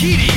キリ